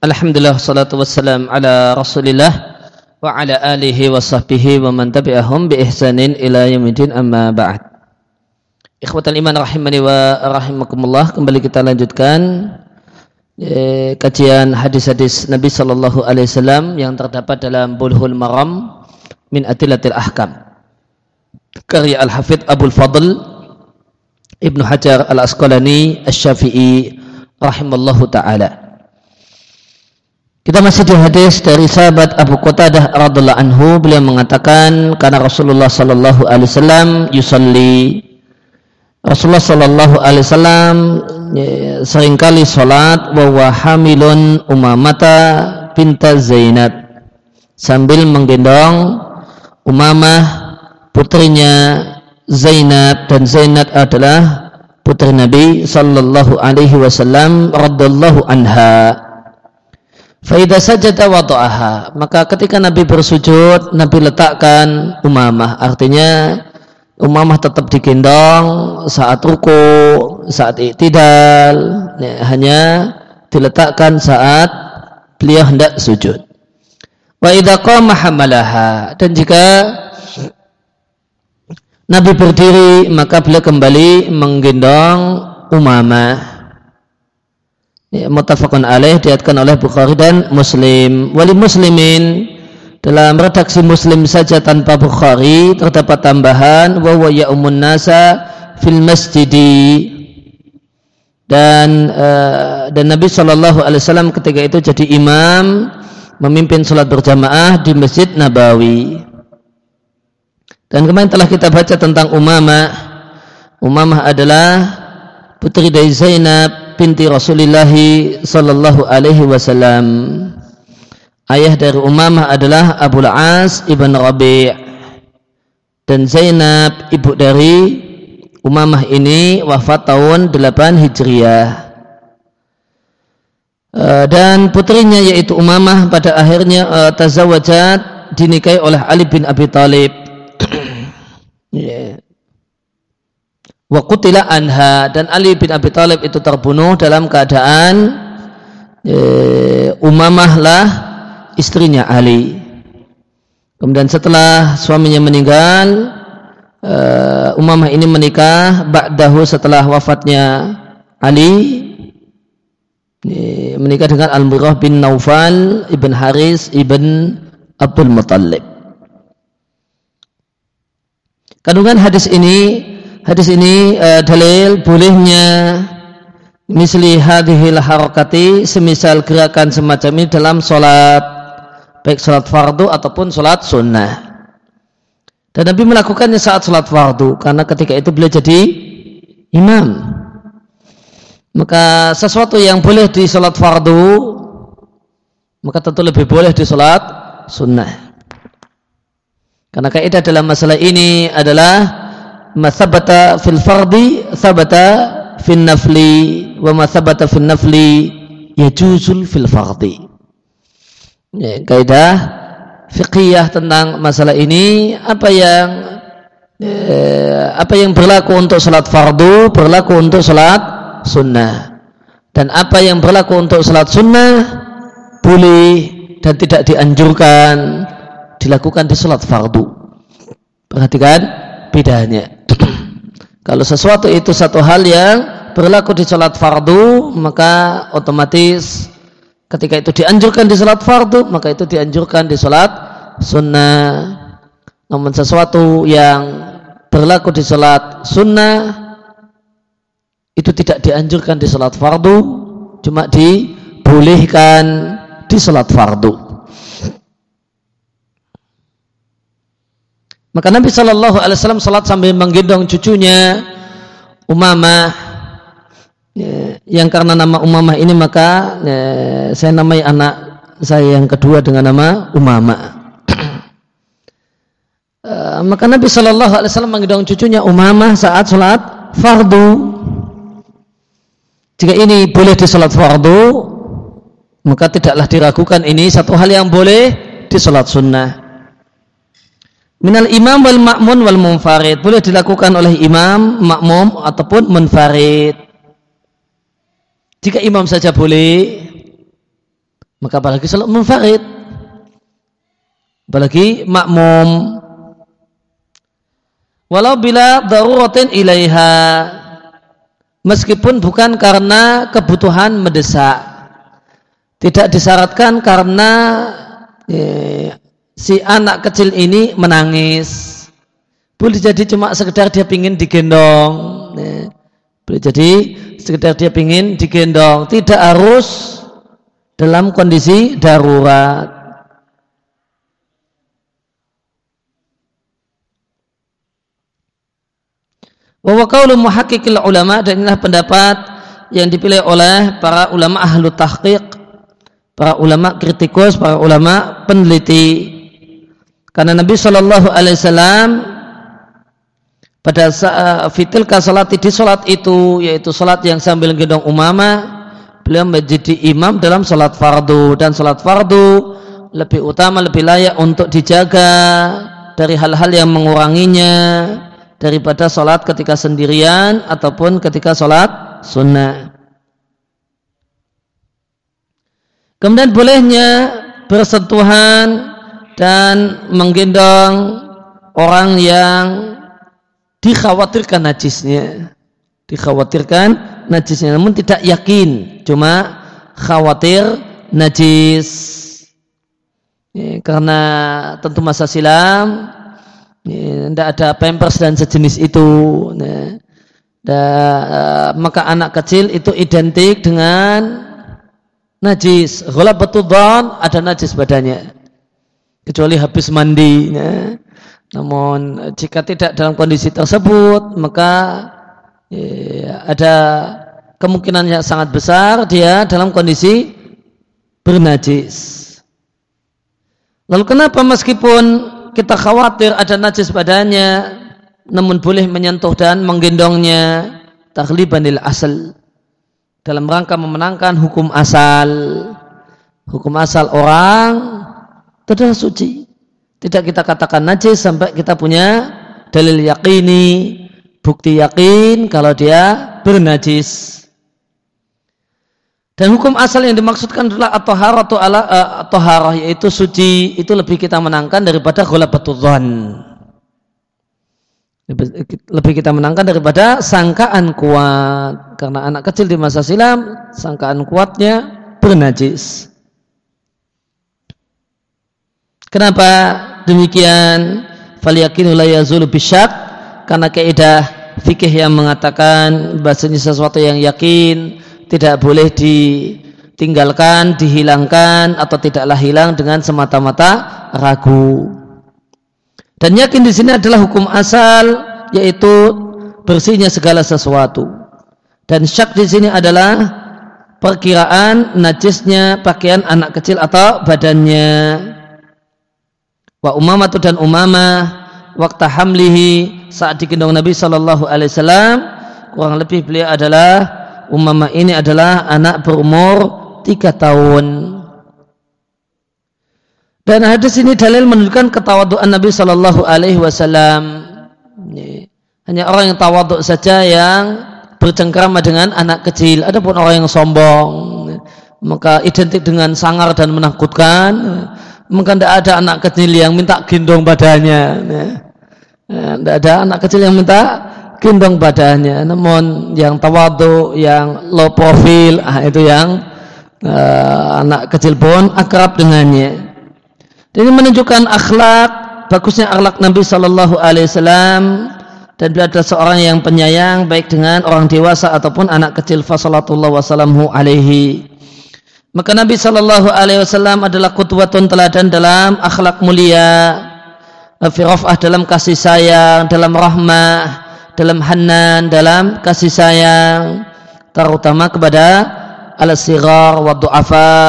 Alhamdulillah salatu wassalam ala rasulillah wa ala alihi wa sahbihi wa man tabi'ahum bi ihsanin ila yamidin amma ba'd. Ikhwatal iman rahimani wa rahimakumullah kembali kita lanjutkan eh, kajian hadis-hadis Nabi sallallahu alaihi wasallam yang terdapat dalam Bulhul Maram min Atilatil Ahkam. Karya Al-Hafidh Abdul Fadl Ibnu Hajar Al-Asqalani Asy-Syafi'i rahimallahu taala kita masih di hadis dari sahabat Abu Qatadah radhiallahu anhu. Beliau mengatakan karena Rasulullah sallallahu alaihi wasallam yusalli. Rasulullah sallallahu alaihi wasallam ya, sering kali salat wa huwa hamilun Umamata binta Zainab. Sambil menggendong Umamah putrinya Zainab dan Zainab adalah putri Nabi sallallahu alaihi wasallam radhiallahu anha Faidah saja wada'aha. Maka ketika Nabi bersujud, Nabi letakkan umamah. Artinya umamah tetap digendong saat ruku, saat iktidal. Ya, hanya diletakkan saat beliau hendak sujud. Wa idha. Dan jika Nabi berdiri, maka beliau kembali menggendong umamah mutafakun alaih diatkan oleh Bukhari dan Muslim. Wali muslimin dalam redaksi Muslim saja tanpa Bukhari terdapat tambahan wa ya'umun nasa fil masjidi. Dan uh, dan Nabi Shallallahu Alaihi Wasallam ketika itu jadi imam memimpin sholat berjamaah di Masjid Nabawi. Dan kemarin telah kita baca tentang Umamah. Umamah adalah putri dari Zainab binti Rasulullah sallallahu alaihi wasallam. Ayah dari Umamah adalah Abu As ibn Rabi' dan Zainab ibu dari Umamah ini wafat tahun 8 Hijriah. Eh, dan putrinya yaitu Umamah pada akhirnya uh, tazawajat dinikahi oleh Ali bin Abi Thalib. yeah wa qutila anha dan Ali bin Abi Thalib itu terbunuh dalam keadaan e, Umamah lah istrinya Ali. Kemudian setelah suaminya meninggal, e, Umamah ini menikah ba'dahu setelah wafatnya Ali e, menikah dengan Al-Murrah bin Naufal ibn Haris ibn Abdul Muttalib. Kandungan hadis ini Hadis ini uh, dalil bolehnya misli hadhil harakati semisal gerakan semacam ini dalam sholat baik sholat fardu ataupun sholat sunnah. Dan Nabi melakukannya saat sholat fardu karena ketika itu beliau jadi imam. Maka sesuatu yang boleh di sholat fardu maka tentu lebih boleh di sholat sunnah. Karena kaidah dalam masalah ini adalah ma sabata fil fardi sabata fil nafli. Wa ma sabata fil nafli yajuzul fil fardi. Ya, kaidah fiqhiyah tentang masalah ini apa yang eh, apa yang berlaku untuk salat fardu berlaku untuk salat sunnah. Dan apa yang berlaku untuk salat sunnah boleh dan tidak dianjurkan dilakukan di salat fardu. Perhatikan bedanya kalau sesuatu itu satu hal yang berlaku di sholat fardu, maka otomatis ketika itu dianjurkan di sholat fardu, maka itu dianjurkan di sholat sunnah. Namun sesuatu yang berlaku di sholat sunnah, itu tidak dianjurkan di sholat fardu, cuma dibolehkan di sholat fardu. Maka Nabi Shallallahu Alaihi Wasallam salat sambil menggendong cucunya Umamah ya, yang karena nama Umamah ini maka ya, saya namai anak saya yang kedua dengan nama Umamah. uh, maka Nabi Shallallahu Alaihi Wasallam menggendong cucunya Umamah saat salat fardu. Jika ini boleh di salat fardu, maka tidaklah diragukan ini satu hal yang boleh di salat sunnah. Minal imam wal makmun wal munfarid. Boleh dilakukan oleh imam, makmum ataupun munfarid. Jika imam saja boleh, Maka apalagi salat munfarid. Apalagi makmum. Walau bila daruratin ilaiha. Meskipun bukan karena kebutuhan mendesak. Tidak disyaratkan karena eh, si anak kecil ini menangis. Boleh jadi cuma sekedar dia pingin digendong. Eh, boleh jadi sekedar dia pingin digendong. Tidak harus dalam kondisi darurat. Wa qaulu muhaqqiqil ulama dan inilah pendapat yang dipilih oleh para ulama ahlu tahqiq, para ulama kritikus, para ulama peneliti. Karena Nabi Shallallahu Alaihi Wasallam pada saat fitil salat di salat itu yaitu salat yang sambil gendong umama beliau menjadi imam dalam salat fardu dan salat fardu lebih utama lebih layak untuk dijaga dari hal-hal yang menguranginya daripada sholat ketika sendirian ataupun ketika sholat sunnah. Kemudian bolehnya bersentuhan dan menggendong orang yang dikhawatirkan najisnya. Dikhawatirkan najisnya namun tidak yakin, cuma khawatir najis. Ya, karena tentu masa silam tidak ada pampers dan sejenis itu. Nah, da, uh, maka anak kecil itu identik dengan najis. Betul ada najis badannya. Kecuali habis mandi. Ya. Namun jika tidak dalam kondisi tersebut, maka ya, ada kemungkinan yang sangat besar dia dalam kondisi bernajis. Lalu kenapa meskipun kita khawatir ada najis badannya namun boleh menyentuh dan menggendongnya taghlibanil asal dalam rangka memenangkan hukum asal hukum asal orang itu adalah suci tidak kita katakan najis sampai kita punya dalil yakini bukti yakin kalau dia bernajis dan hukum asal yang dimaksudkan adalah at-taharah atau ala uh, yaitu suci itu lebih kita menangkan daripada ghalabatul dzan. Lebih kita menangkan daripada sangkaan kuat karena anak kecil di masa silam sangkaan kuatnya bernajis. Kenapa demikian? Faliyakinu la yazulu bisyak karena kaidah fikih yang mengatakan bahasanya sesuatu yang yakin tidak boleh ditinggalkan, dihilangkan atau tidaklah hilang dengan semata-mata ragu. Dan yakin di sini adalah hukum asal yaitu bersihnya segala sesuatu. Dan syak di sini adalah perkiraan najisnya pakaian anak kecil atau badannya. Wa umamatu dan umamah waktu hamlihi saat digendong Nabi Shallallahu Alaihi Wasallam kurang lebih beliau adalah Umama ini adalah anak berumur tiga tahun. Dan hadis ini dalil menunjukkan ketawaduan Nabi Shallallahu Alaihi Wasallam. Hanya orang yang tawaduk saja yang bercengkrama dengan anak kecil. Adapun orang yang sombong, maka identik dengan sangar dan menakutkan. Maka tidak ada anak kecil yang minta gendong badannya. Tidak ada anak kecil yang minta gendong badannya. Namun yang tawadu yang low profil ah, itu yang uh, anak kecil pun akrab dengannya. Ini menunjukkan akhlak bagusnya akhlak Nabi Shallallahu Alaihi Wasallam. Dan beliau seorang yang penyayang baik dengan orang dewasa ataupun anak kecil. Fasalatullah wasalamhu alaihi maka Nabi Shallallahu Alaihi Wasallam adalah kutwatun teladan dalam akhlak mulia firafah dalam kasih sayang dalam rahmah dalam hanan, dalam kasih sayang, terutama kepada al-sighar wa du'afa,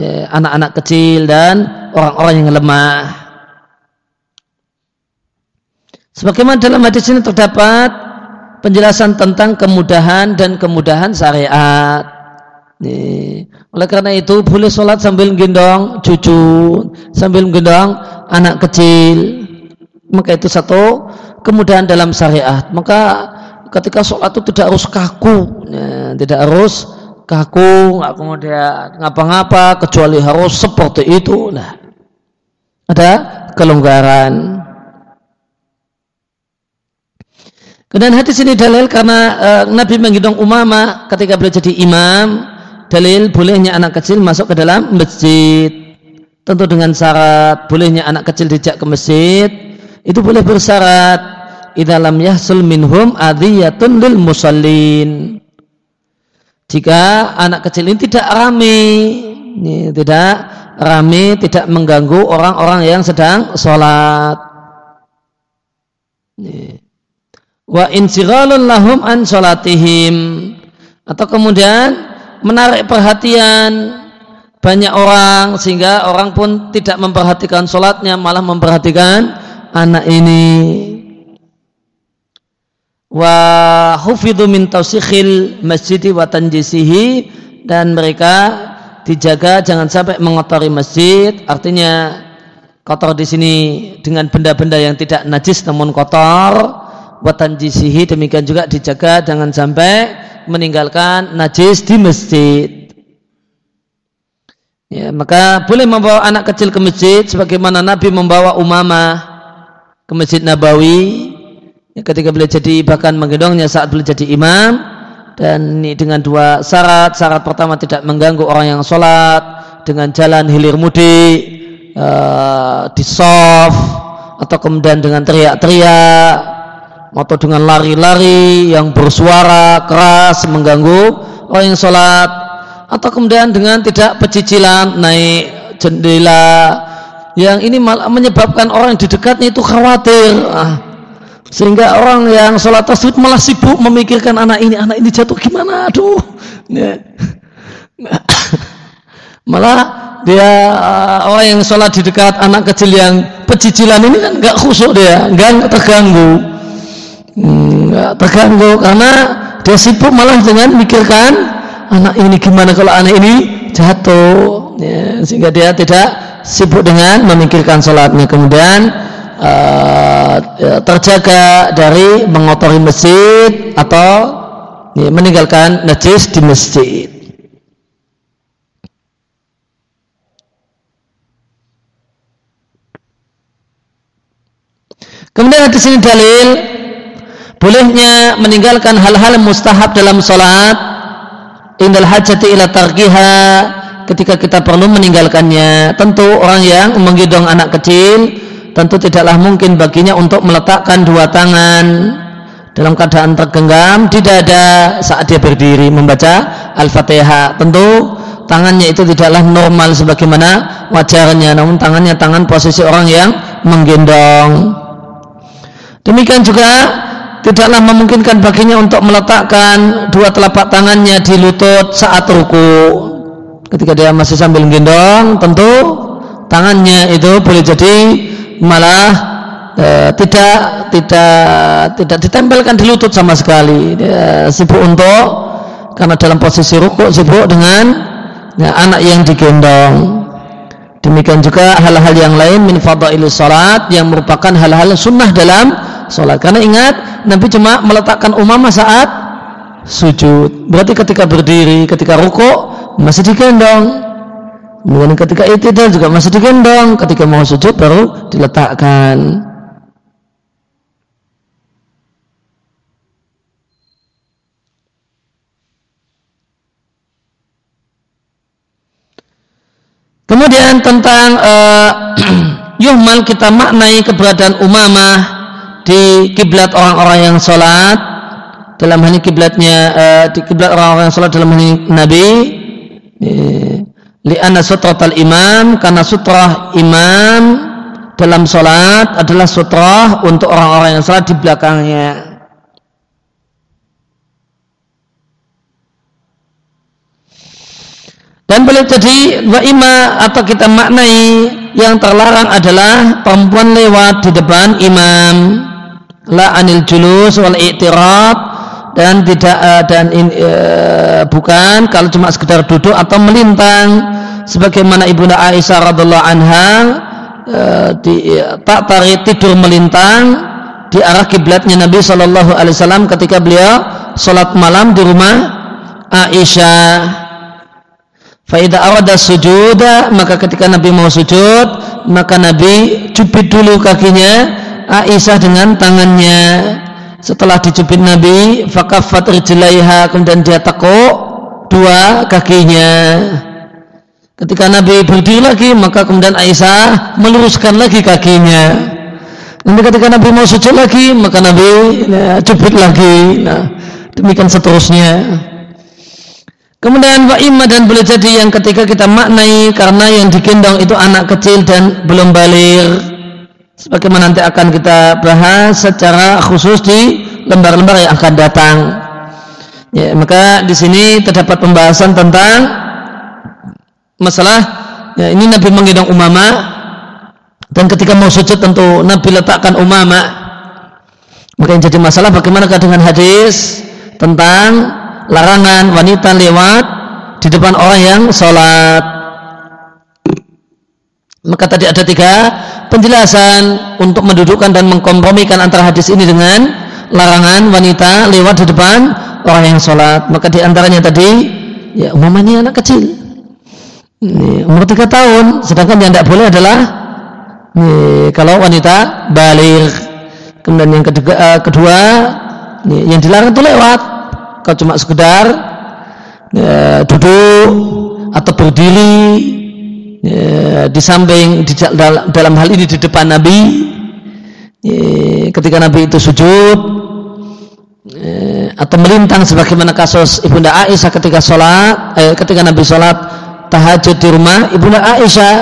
ya, anak-anak kecil dan orang-orang yang lemah. Sebagaimana dalam hadis ini terdapat penjelasan tentang kemudahan dan kemudahan syariat. Oleh karena itu boleh sholat sambil gendong cucu, sambil gendong anak kecil. Maka itu satu kemudahan dalam syariat. Maka ketika sholat itu tidak harus kaku, ya, tidak harus kaku, nggak kemudian ngapa-ngapa kecuali harus seperti itu. Nah, ada kelonggaran. Kemudian hadis ini dalil karena uh, Nabi menggendong Umama ketika beliau jadi imam, dalil bolehnya anak kecil masuk ke dalam masjid. Tentu dengan syarat bolehnya anak kecil dijak ke masjid itu boleh bersyarat. Idalam yahsul minhum adiyatun lil musallin. Jika anak kecil ini tidak rame ini tidak rame tidak mengganggu orang-orang yang sedang sholat. Wa insiralun lahum an sholatihim. Atau kemudian menarik perhatian banyak orang sehingga orang pun tidak memperhatikan sholatnya malah memperhatikan anak ini. Wa hufidhu min tausikhil masjidi wa tanjisihi dan mereka dijaga jangan sampai mengotori masjid. Artinya kotor di sini dengan benda-benda yang tidak najis namun kotor. Wa tanjisihi demikian juga dijaga jangan sampai meninggalkan najis di masjid. Ya, maka boleh membawa anak kecil ke masjid sebagaimana Nabi membawa Umamah ke Masjid Nabawi. Ya, ketika beliau jadi bahkan menggendongnya saat beliau jadi imam. Dan ini dengan dua syarat. Syarat pertama tidak mengganggu orang yang sholat dengan jalan hilir mudik uh, di soft atau kemudian dengan teriak-teriak atau dengan lari-lari yang bersuara keras mengganggu orang yang sholat. Atau kemudian dengan tidak pecicilan naik jendela. Yang ini malah menyebabkan orang di dekatnya itu khawatir. Ah, sehingga orang yang sholat tersebut malah sibuk memikirkan anak ini anak ini jatuh gimana? Aduh. Malah dia uh, orang yang sholat di dekat anak kecil yang pecicilan ini kan nggak khusyuk dia nggak terganggu nggak terganggu karena dia sibuk malah dengan mikirkan anak ini gimana kalau anak ini jatuh ya, sehingga dia tidak sibuk dengan memikirkan sholatnya kemudian uh, terjaga dari mengotori masjid atau ya, meninggalkan najis di masjid. Kemudian di sini dalil bolehnya meninggalkan hal-hal mustahab dalam sholat indal hajati ila tarkiha ketika kita perlu meninggalkannya. Tentu orang yang menggendong anak kecil tentu tidaklah mungkin baginya untuk meletakkan dua tangan dalam keadaan tergenggam di dada saat dia berdiri membaca Al-Fatihah. Tentu tangannya itu tidaklah normal sebagaimana wajarnya, namun tangannya tangan posisi orang yang menggendong. Demikian juga tidaklah memungkinkan baginya untuk meletakkan dua telapak tangannya di lutut saat ruku. Ketika dia masih sambil gendong, tentu tangannya itu boleh jadi malah e, tidak tidak tidak ditempelkan di lutut sama sekali dia sibuk untuk karena dalam posisi rukuk sibuk dengan ya, anak yang digendong demikian juga hal-hal yang lain min fadail salat yang merupakan hal-hal sunnah dalam salat karena ingat Nabi cuma meletakkan umama saat sujud. Berarti ketika berdiri ketika rukuk masih digendong. Kemudian ketika itu juga masih digendong, ketika mau sujud baru diletakkan. Kemudian tentang uh, yuhmal kita maknai keberadaan umamah di kiblat orang-orang yang sholat dalam hal ini kiblatnya uh, di kiblat orang-orang yang sholat dalam hal ini Nabi. Uh, li'anna sutratal imam karena sutrah imam dalam sholat adalah sutrah untuk orang-orang yang sholat di belakangnya dan boleh jadi wa ima atau kita maknai yang terlarang adalah perempuan lewat di depan imam la anil julus wal i'tirad dan tidak uh, dan in, uh, bukan kalau cuma sekedar duduk atau melintang. Sebagaimana ibunda Aisyah radhiallahu anha uh, di, tak tarik tidur melintang di arah kiblatnya Nabi Shallallahu Alaihi Wasallam ketika beliau sholat malam di rumah Aisyah. Faidah arada sujuda maka ketika Nabi mau sujud maka Nabi cubit dulu kakinya Aisyah dengan tangannya. Setelah dicubit Nabi, fakafat rijlaiha kemudian dia tekuk dua kakinya. Ketika Nabi berdiri lagi maka kemudian Aisyah meluruskan lagi kakinya. Nanti ketika Nabi mau sujud lagi maka Nabi ya, cubit lagi. Nah, demikian seterusnya. Kemudian wa'imah dan boleh jadi yang ketika kita maknai karena yang digendong itu anak kecil dan belum balik. Sebagaimana nanti akan kita bahas secara khusus di lembar-lembar yang akan datang. Ya, maka di sini terdapat pembahasan tentang masalah ya, ini Nabi menggendong umama dan ketika mau sujud tentu Nabi letakkan umama. Maka yang jadi masalah bagaimana dengan hadis tentang larangan wanita lewat di depan orang yang sholat. Maka tadi ada tiga penjelasan untuk mendudukkan dan mengkompromikan antara hadis ini dengan larangan wanita lewat di depan orang yang sholat. Maka di antaranya tadi, ya umumnya anak kecil. Ini, umur tiga tahun, sedangkan yang tidak boleh adalah ini, kalau wanita balik. Kemudian yang kedua, uh, kedua ini, yang dilarang itu lewat kalau cuma sekedar ya, duduk atau berdiri ya, di samping di, dalam hal ini di depan Nabi. Ya, ketika Nabi itu sujud. Ya, atau melintang sebagaimana kasus ibunda Aisyah ketika sholat eh, ketika Nabi sholat tahajud di rumah ibunda Aisyah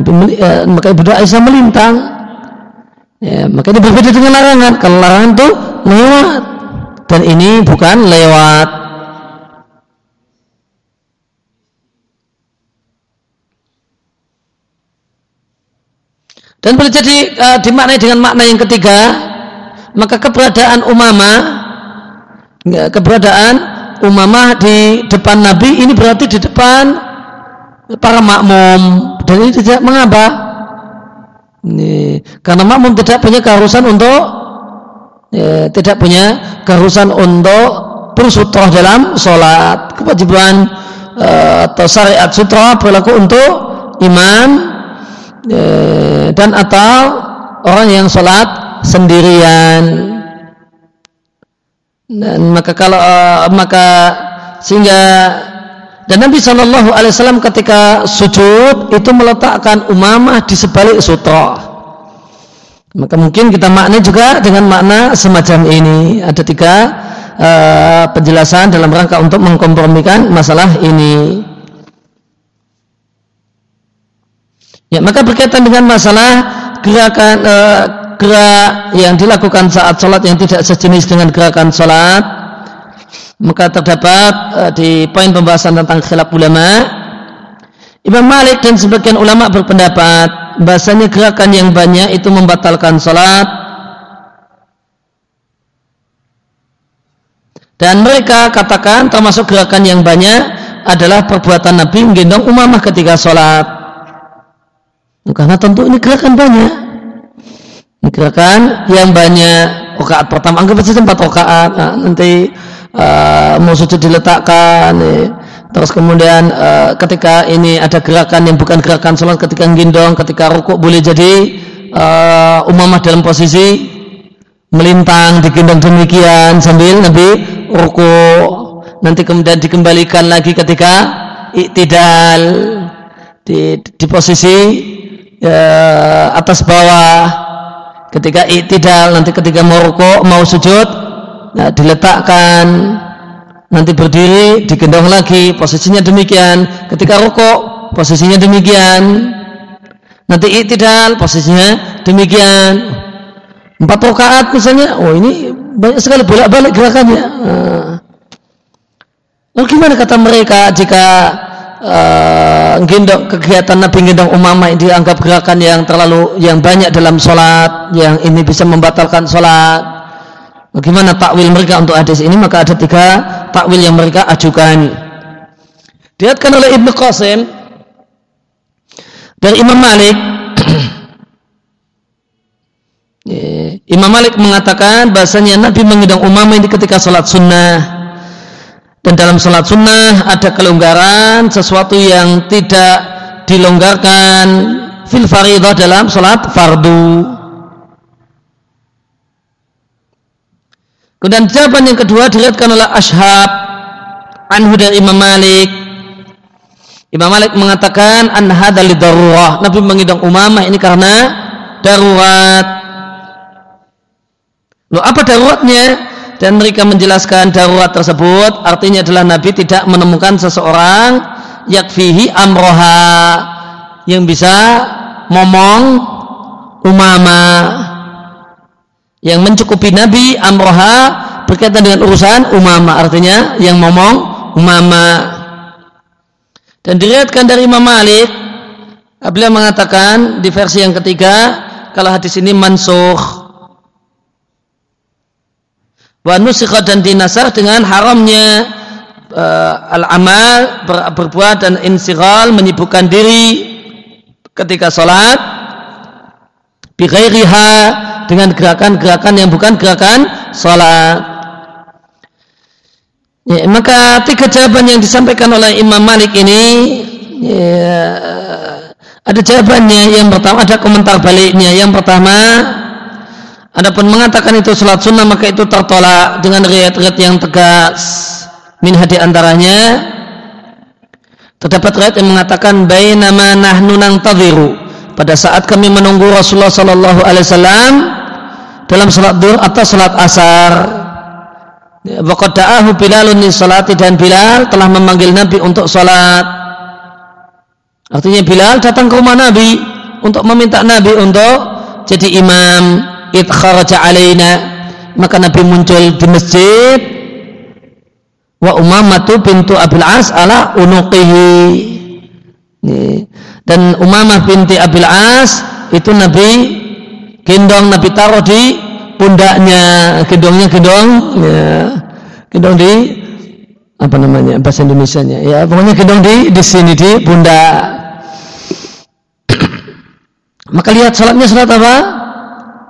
eh, maka ibunda Aisyah melintang. Ya, maka ini berbeda dengan larangan. Kalau larangan itu lewat. Dan ini bukan lewat dan boleh jadi uh, dimaknai dengan makna yang ketiga maka keberadaan umama ya, keberadaan umama di depan Nabi ini berarti di depan para makmum. Dan ini tidak mengapa. Ini, karena makmum tidak punya keharusan untuk ya, tidak punya keharusan untuk bersutroh dalam sholat. Kewajiban uh, atau syariat sutroh berlaku untuk imam uh, dan atau orang yang sholat sendirian dan maka kalau uh, maka sehingga dan Nabi Shallallahu Alaihi Wasallam ketika sujud itu meletakkan umamah di sebalik sutroh maka mungkin kita maknai juga dengan makna semacam ini. Ada tiga uh, penjelasan dalam rangka untuk mengkompromikan masalah ini. Ya, maka berkaitan dengan masalah gerakan uh, gerak yang dilakukan saat sholat yang tidak sejenis dengan gerakan sholat, maka terdapat uh, di poin pembahasan tentang khilaf ulama. Imam Malik dan sebagian ulama berpendapat bahasanya gerakan yang banyak itu membatalkan sholat dan mereka katakan termasuk gerakan yang banyak adalah perbuatan Nabi menggendong umamah ketika sholat karena tentu ini gerakan banyak ini gerakan yang banyak rakaat pertama anggap saja empat rakaat nah, nanti uh, mau sujud diletakkan ya Terus kemudian uh, ketika ini ada gerakan yang bukan gerakan sholat ketika gendong, ketika rukuk boleh jadi uh, umamah dalam posisi melintang, digendong demikian sambil Nabi rukuk. Nanti kemudian dikembalikan lagi ketika iktidal di, di posisi uh, atas bawah. Ketika iktidal nanti ketika mau rukuk, mau sujud, nah, diletakkan. Nanti berdiri digendong lagi posisinya demikian. Ketika rokok posisinya demikian. Nanti iktidal posisinya demikian. Empat rakaat misalnya oh ini banyak sekali bolak-balik gerakannya. Nah. lalu gimana kata mereka jika uh, gendong kegiatan Nabi gendong umama ini dianggap gerakan yang terlalu yang banyak dalam sholat yang ini bisa membatalkan sholat Bagaimana takwil mereka untuk hadis ini? Maka ada tiga takwil yang mereka ajukan. Dilihatkan oleh Ibnu Qasim dari Imam Malik. Imam Malik mengatakan bahasanya Nabi mengidang umama ini ketika sholat sunnah Dan dalam sholat sunnah ada kelonggaran sesuatu yang tidak dilonggarkan fil faridah dalam sholat fardu. Kemudian jawaban yang kedua dilihatkan oleh Ashab anhu dari Imam Malik. Imam Malik mengatakan an hadzal darurah. Nabi mengidong umamah ini karena darurat. Loh apa daruratnya? Dan mereka menjelaskan darurat tersebut artinya adalah Nabi tidak menemukan seseorang yakfihi amroha yang bisa ngomong umama. Yang mencukupi Nabi amroha berkaitan dengan urusan umama artinya yang ngomong umama. Dan diriatkan dari Imam Malik beliau mengatakan di versi yang ketiga kalau hadis ini mansuh wa nusikha dan dinasar dengan haramnya uh, al-amal ber, berbuat dan insiral menyibukkan diri ketika sholat bighairiha dengan gerakan-gerakan yang bukan gerakan sholat. Ya, maka tiga jawaban yang disampaikan oleh Imam Malik ini ya, ada jawabannya. Yang pertama ada komentar baliknya. Yang pertama Adapun mengatakan itu salat sunnah maka itu tertolak dengan riwayat-riwayat yang tegas. Min hadi antaranya terdapat riwayat yang mengatakan bainama nahnu nantadhiru pada saat kami menunggu Rasulullah sallallahu alaihi wasallam dalam salat duhur atau salat asar. Waqad da'ahu Bilalun li salati dan Bilal telah memanggil Nabi untuk salat. Artinya Bilal datang ke rumah Nabi untuk meminta Nabi untuk jadi imam id kharaja alaina maka Nabi muncul di masjid. Wa umamatu pintu Abil As ala unuqihi. Dan Umamah binti Abil As itu Nabi gendong Nabi taruh di pundaknya. Gendongnya gendong ya. Gendong di apa namanya bahasa Indonesia nya ya pokoknya gendong di di sini di pundak. Maka lihat salatnya salat apa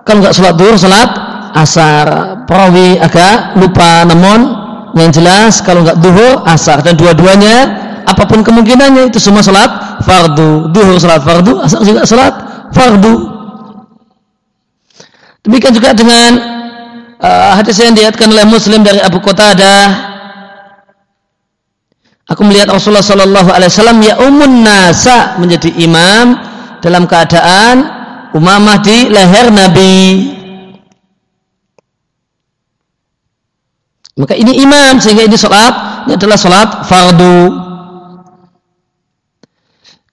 kalau nggak sholat duhur sholat asar. Perawi agak lupa namun yang jelas kalau nggak duhur asar. Dan dua-duanya apa pun kemungkinannya itu semua sholat fardu. Duhur sholat fardu asar juga sholat fardu. Demikian juga dengan uh, hadis yang diatkan oleh muslim dari Abu Qatadah. Aku melihat Rasulullah Shallallahu Alaihi Wasallam ya umun nasa menjadi imam dalam keadaan Umamah di leher Nabi. Maka ini iman sehingga ini sholat ini adalah sholat fardu.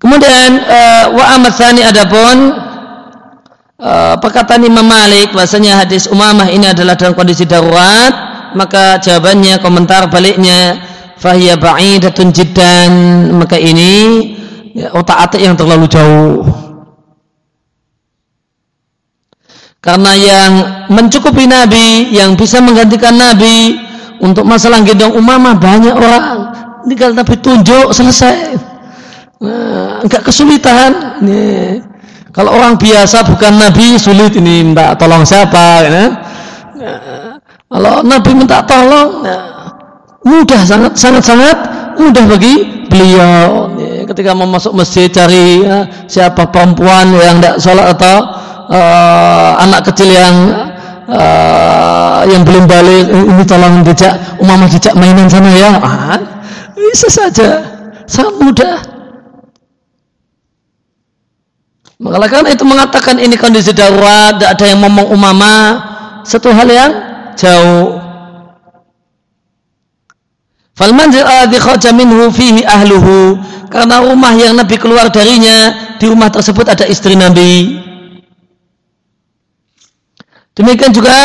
Kemudian uh, wa amat sani adapun uh, perkataan Imam Malik bahasanya hadis Umamah ini adalah dalam kondisi darurat maka jawabannya komentar baliknya fahiyya ba'idatun jiddan maka ini ya, otak-atik yang terlalu jauh Karena yang mencukupi Nabi, yang bisa menggantikan Nabi untuk masalah gendong umamah banyak orang. Kalau Nabi tunjuk selesai. Nah, enggak kesulitan. Ini. Kalau orang biasa bukan Nabi sulit ini minta tolong siapa, ya. Nah, kalau Nabi minta tolong, ya, mudah sangat sangat sangat mudah bagi beliau. Ya, ketika mau masuk masjid cari ya, siapa perempuan yang tidak sholat atau uh, anak kecil yang uh, yang belum balik ini tolong dijak umama dijak mainan sana ya. Ah, bisa saja. Sangat mudah. Maka itu mengatakan ini kondisi darurat tidak ada yang ngomong umama. Satu hal yang jauh. Fal manzil alladhi kharaja minhu fihi ahluhu. Karena rumah yang Nabi keluar darinya di rumah tersebut ada istri Nabi Demikian juga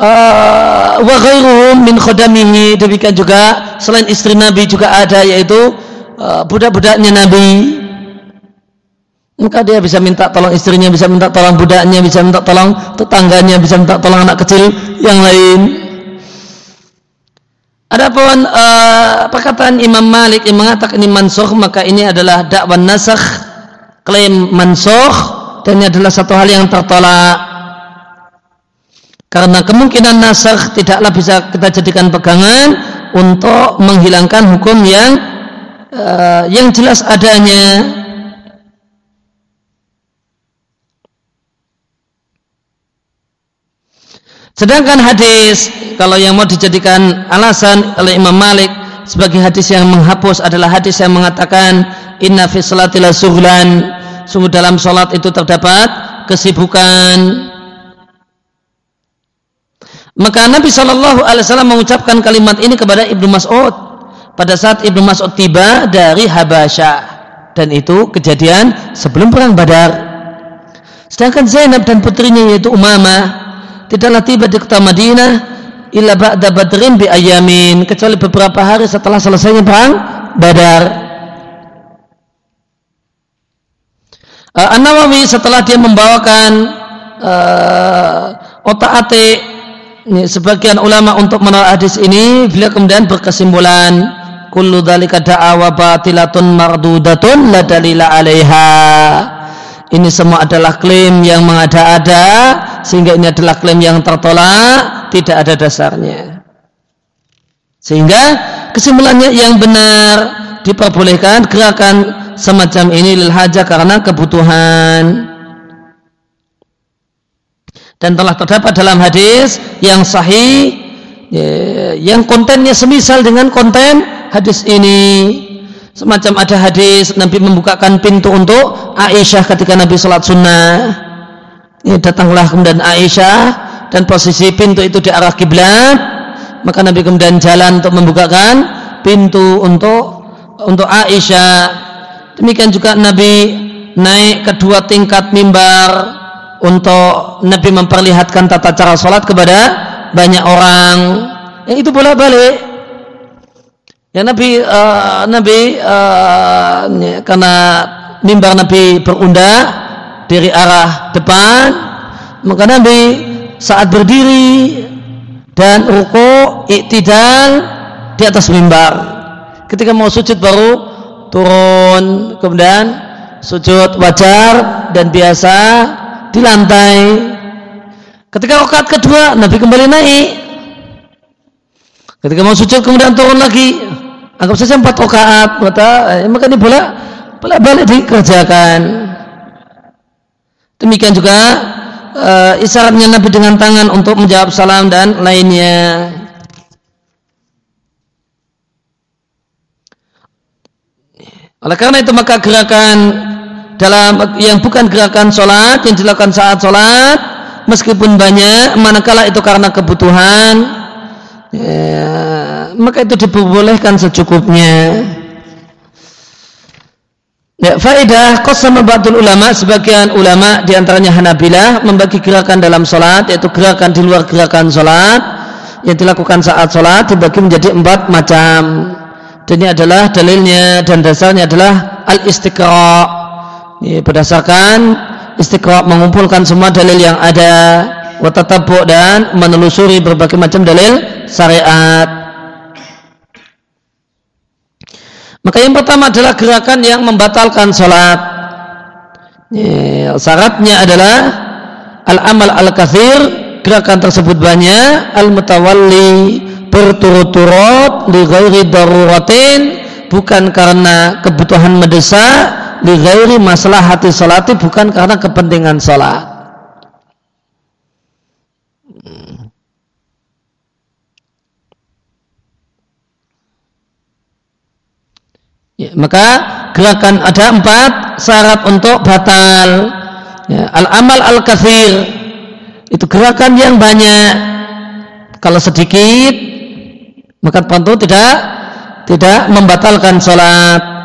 uh, wa ghairuhum min khodamihi demikian juga selain istri Nabi juga ada yaitu uh, budak-budaknya Nabi. Maka dia bisa minta tolong istrinya, bisa minta tolong budaknya, bisa minta tolong tetangganya, bisa minta tolong anak kecil yang lain. Adapun uh, perkataan Imam Malik yang mengatakan ini mansuh maka ini adalah dakwah nasakh klaim mansuh dan ini adalah satu hal yang tertolak karena kemungkinan nasakh tidaklah bisa kita jadikan pegangan untuk menghilangkan hukum yang uh, yang jelas adanya. Sedangkan hadis kalau yang mau dijadikan alasan oleh Imam Malik sebagai hadis yang menghapus adalah hadis yang mengatakan inna fi salatil sughlan. Sungguh dalam salat itu terdapat kesibukan maka Nabi Shallallahu Alaihi Wasallam mengucapkan kalimat ini kepada Ibnu Mas'ud pada saat Ibnu Mas'ud tiba dari Habasyah dan itu kejadian sebelum perang Badar. Sedangkan Zainab dan putrinya yaitu Umamah tidaklah tiba di kota Madinah illa ba'da badrin bi ayamin kecuali beberapa hari setelah selesainya perang Badar. Uh, An-Nawawi setelah dia membawakan uh, otak-atik sebagian ulama untuk menolak hadis ini beliau kemudian berkesimpulan kullu dzalika da'awa batilatun mardudatun la dalila 'alaiha. Ini semua adalah klaim yang mengada-ada sehingga ini adalah klaim yang tertolak tidak ada dasarnya. Sehingga kesimpulannya yang benar diperbolehkan gerakan semacam ini lil haja karena kebutuhan dan telah terdapat dalam hadis yang sahih ya, yang kontennya semisal dengan konten hadis ini. Semacam ada hadis Nabi membukakan pintu untuk Aisyah ketika Nabi sholat sunnah. Ya, datanglah kemudian Aisyah dan posisi pintu itu di arah kiblat. Maka Nabi kemudian jalan untuk membukakan pintu untuk untuk Aisyah. Demikian juga Nabi naik kedua tingkat mimbar untuk Nabi memperlihatkan tata cara sholat kepada banyak orang. Yang itu boleh balik ya Nabi uh, Nabi uh, karena mimbar Nabi berundak dari arah depan maka Nabi saat berdiri dan ruku iktidal di atas mimbar. Ketika mau sujud baru turun kemudian sujud wajar dan biasa di lantai. Ketika rakaat kedua Nabi kembali naik. Ketika mau sujud kemudian turun lagi. Anggap saja empat rakaat, maka eh, maka ini boleh boleh balik dikerjakan. Demikian juga uh, isyaratnya Nabi dengan tangan untuk menjawab salam dan lainnya. Oleh karena itu maka gerakan dalam yang bukan gerakan sholat yang dilakukan saat sholat meskipun banyak manakala itu karena kebutuhan ya, maka itu diperbolehkan secukupnya. Ya, faedah qasama ba'dul ulama sebagian ulama di antaranya Hanabilah membagi gerakan dalam sholat yaitu gerakan di luar gerakan sholat yang dilakukan saat sholat dibagi menjadi empat macam. Dan ini adalah dalilnya dan dasarnya adalah al-istiqra' ya, berdasarkan istiqra mengumpulkan semua dalil yang ada watatabu dan menelusuri berbagai macam dalil syariat. Maka yang pertama adalah gerakan yang membatalkan sholat ya, syaratnya adalah al-amal al-kathir gerakan tersebut banyak al-mutawalli berturut-turut li ghairi daruratin bukan karena kebutuhan mendesak li ghairi hati salati bukan karena kepentingan salat. Ya, maka gerakan ada empat syarat untuk batal. Ya, al amal al kathir itu gerakan yang banyak. Kalau sedikit maka tentu tidak tidak membatalkan sholat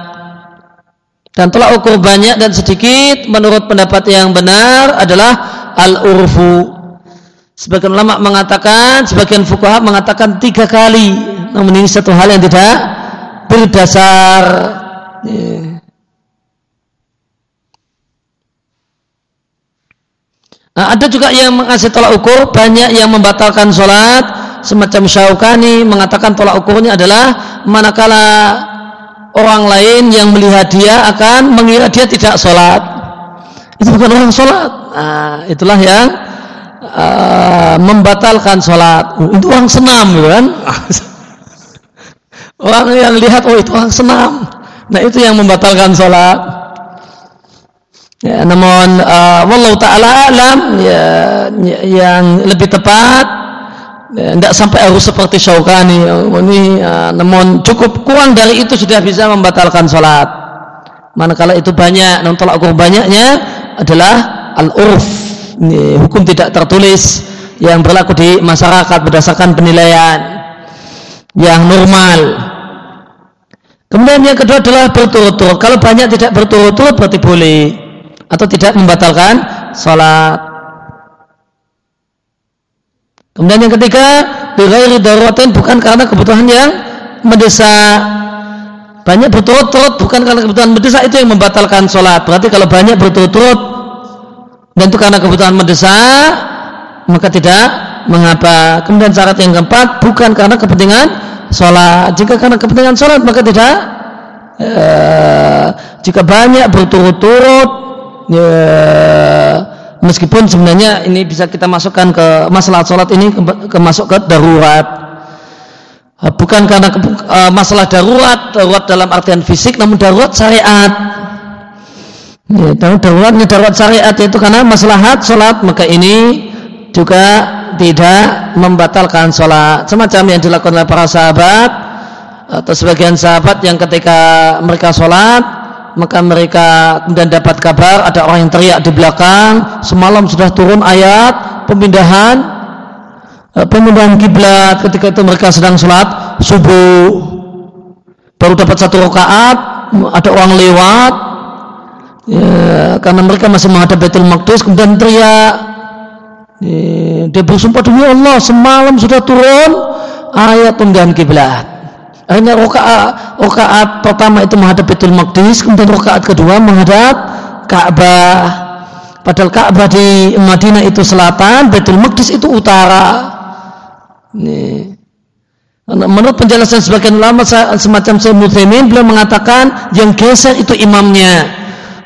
dan tolak ukur banyak dan sedikit menurut pendapat yang benar adalah al-urfu. Sebagian ulama mengatakan sebagian fukaha mengatakan tiga kali. Namun ini satu hal yang tidak berdasar. Nah, ada juga yang mengasih tolak ukur banyak yang membatalkan sholat semacam Syaukani mengatakan tolak ukurnya adalah manakala orang lain yang melihat dia akan mengira dia tidak sholat. Itu bukan orang sholat. Nah, itulah yang uh, membatalkan sholat. Itu orang senam gitu kan? Orang yang lihat, oh itu orang senam. Nah itu yang membatalkan sholat. Ya, namun uh, wallahu taala alam. Ya, ya, yang lebih tepat tidak ya, sampai harus seperti Syaukani ini uh, namun cukup kurang dari itu sudah bisa membatalkan sholat. Manakala itu banyak namun tolak ukur banyaknya adalah al-urf. Hukum tidak tertulis yang berlaku di masyarakat berdasarkan penilaian yang normal. Kemudian yang kedua adalah berturut-turut. Kalau banyak tidak berturut-turut berarti boleh atau tidak membatalkan sholat. Kemudian yang ketiga, bighairi daruratin bukan karena kebutuhan yang mendesak. Banyak berturut-turut bukan karena kebutuhan mendesak itu yang membatalkan sholat. Berarti kalau banyak berturut-turut dan itu karena kebutuhan mendesak, maka tidak mengapa. Kemudian syarat yang keempat bukan karena kepentingan sholat. Jika karena kepentingan sholat maka tidak. Eh, jika banyak berturut-turut ya, meskipun sebenarnya ini bisa kita masukkan ke masalah sholat ini ke, ke masuk ke darurat. Eh, bukan karena ke, uh, masalah darurat darurat dalam artian fisik namun darurat syariat. Ya, daruratnya darurat syariat itu karena maslahat sholat maka ini juga tidak membatalkan sholat. Semacam yang dilakukan oleh para sahabat atau sebagian sahabat yang ketika mereka sholat maka mereka kemudian dapat kabar ada orang yang teriak di belakang semalam sudah turun ayat pemindahan eh, pemindahan kiblat ketika itu mereka sedang sholat subuh. Baru dapat satu rakaat ada orang lewat. Ya, karena mereka masih menghadap Baitul Maqdis kemudian teriak. Ya, dia bersumpah demi Allah semalam sudah turun ayat pemindahan kiblat hanya rokaat rokaat pertama itu menghadap Betul Maqdis, kemudian rokaat kedua menghadap Ka'bah. Padahal Ka'bah di Madinah itu selatan, Betul Maqdis itu utara. Nih. Menurut penjelasan sebagian ulama semacam Syekh Muthaimin beliau mengatakan yang geser itu imamnya.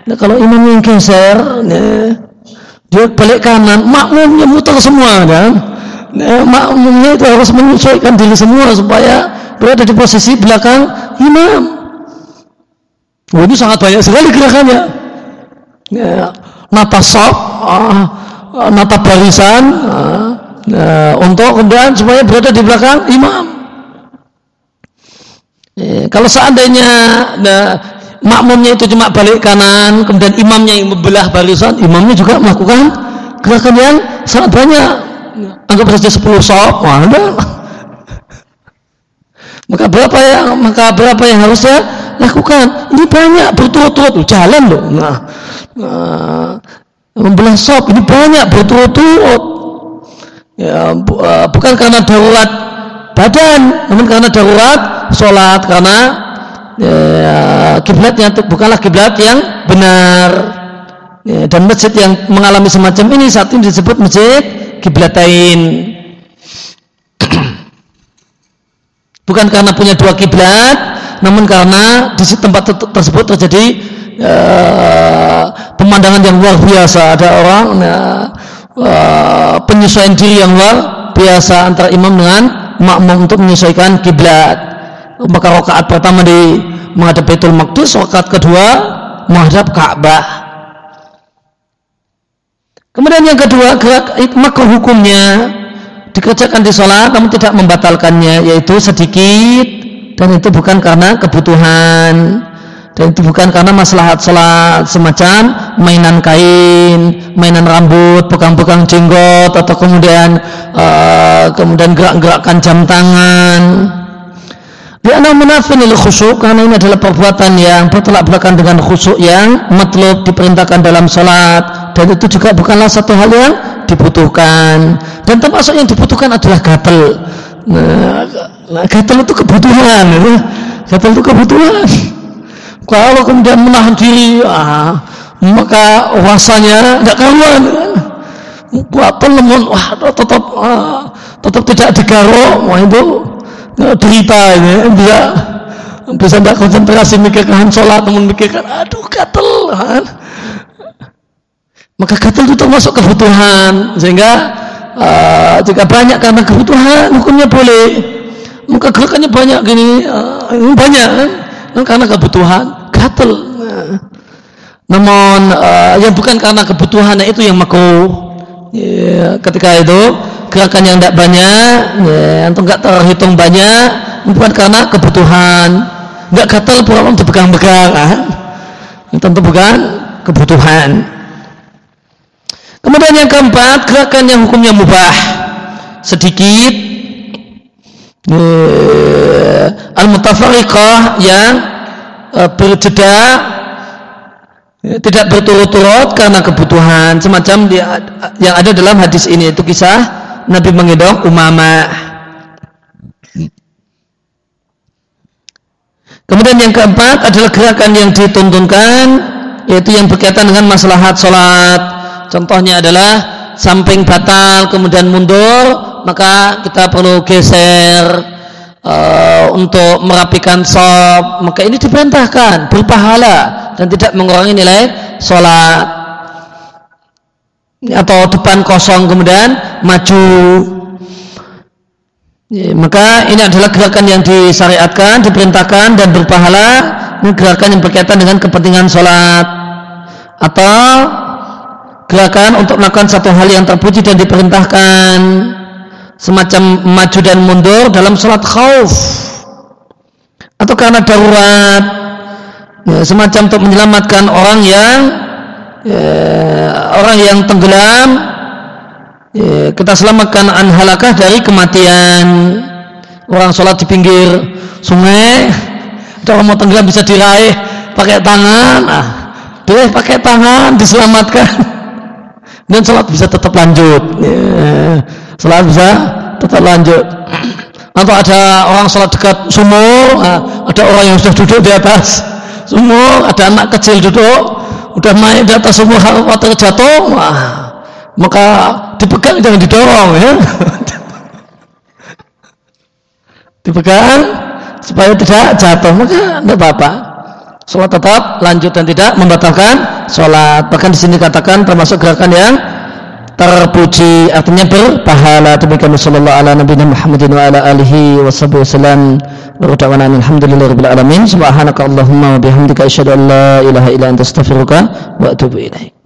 Nah, kalau imamnya yang geser, nih, dia balik kanan, makmumnya muter semua kan. Nah, makmumnya itu harus menyesuaikan diri semua supaya berada di posisi belakang imam. Oh, ini sangat banyak sekali gerakannya. Ya, nata sop, uh, nata barisan, uh, untuk kemudian supaya berada di belakang imam. Ya, kalau seandainya nah, makmumnya itu cuma balik kanan, kemudian imamnya yang membelah barisan, imamnya juga melakukan gerakan yang sangat banyak. Anggap saja 10 sop, wah, maka berapa yang maka berapa yang harus saya lakukan? Ini banyak berturut-turut jalan loh. Nah, nah membelah sop ini banyak berturut-turut. Ya, bu, uh, bukan karena darurat badan, namun karena darurat sholat karena ya, kiblatnya bukanlah kiblat yang benar. Ya, dan masjid yang mengalami semacam ini saat ini disebut masjid kiblatain. bukan karena punya dua kiblat namun karena di tempat tersebut terjadi uh, pemandangan yang luar biasa. Ada orang uh, penyesuaian diri yang luar biasa antara imam dengan makmum untuk menyesuaikan kiblat. Maka rakaat pertama di menghadap Baitul Maqdis rakaat kedua menghadap Ka'bah kemudian yang kedua gerak maka hukumnya. Dikerjakan di sholat namun tidak membatalkannya yaitu sedikit. Dan itu bukan karena kebutuhan. Dan itu bukan karena maslahat sholat semacam mainan kain, mainan rambut, pegang-pegang jenggot atau kemudian uh, kemudian gerak-gerakkan jam tangan. Biarlah menafin khusyuk karena ini adalah perbuatan yang bertolak belakang dengan khusyuk yang matlub diperintahkan dalam sholat dan itu juga bukanlah satu hal yang dibutuhkan. Dan termasuk yang dibutuhkan adalah gatel. Nah, nah gatel itu kebutuhan ya. gatel itu kebutuhan. Kalau kemudian menahan diri ah, maka rasanya nggak karuan buat lemon wah tetap ah, tetap tidak digaruk wah itu derita ini bisa bisa tidak konsentrasi mikirkan sholat namun mikirkan aduh gatel kan maka gatal itu termasuk kebutuhan sehingga uh, jika banyak karena kebutuhan hukumnya boleh. Muka gerakannya banyak gini uh, banyak kan karena kebutuhan gatel nah. namun uh, yang bukan karena kebutuhan itu yang makruh. Ya, ketika itu gerakan yang tidak banyak ya, atau nggak terhitung banyak bukan karena kebutuhan. Nggak gatel pura dipegang-pegang ah. tentu bukan kebutuhan kemudian yang keempat gerakan yang hukumnya mubah. Sedikit. Uh, al-mutafariqah yang uh, berjeda. Tidak berturut-turut karena kebutuhan. Semacam dia, yang ada dalam hadis ini itu kisah Nabi menggendong Umamah kemudian yang keempat adalah gerakan yang dituntunkan yaitu yang berkaitan dengan maslahat sholat contohnya adalah samping batal kemudian mundur maka kita perlu geser uh, untuk merapikan sop maka ini diperintahkan berpahala dan tidak mengurangi nilai sholat. Atau depan kosong kemudian maju. Ya, maka ini adalah gerakan yang disyariatkan diperintahkan dan berpahala. Ini gerakan yang berkaitan dengan kepentingan sholat. Atau gerakan untuk melakukan satu hal yang terpuji dan diperintahkan. Semacam maju dan mundur dalam sholat khauf. Atau karena darurat. Ya, semacam untuk menyelamatkan orang yang ya, orang yang tenggelam. Ya, kita selamatkan an halakah dari kematian. Orang sholat di pinggir sungai. Orang mau tenggelam bisa diraih pakai tangan. Ah, diraih pakai tangan diselamatkan dan sholat bisa tetap lanjut. Ya. Sholat bisa tetap lanjut. Atau ada orang sholat dekat sumur nah, ada orang yang sudah duduk di atas sumur ada anak kecil duduk udah naik di atas sumur khawatir jatuh wah, maka dipegang jangan didorong ya. Dipegang supaya tidak jatuh maka tidak apa-apa sholat tetap lanjut dan tidak membatalkan sholat. Bahkan di sini katakan termasuk gerakan yang terpuji artinya berpahala. Demikian sallallahu ala nabiyina Muhammadin wa ala alihi wa sahbihi wasallam wa da'wana alhamdulillahirabbil alamin. Subhanaka allahumma wa bihamdika asyhadu an la ilaha illa anta astaghfiruka wa atubu ilaik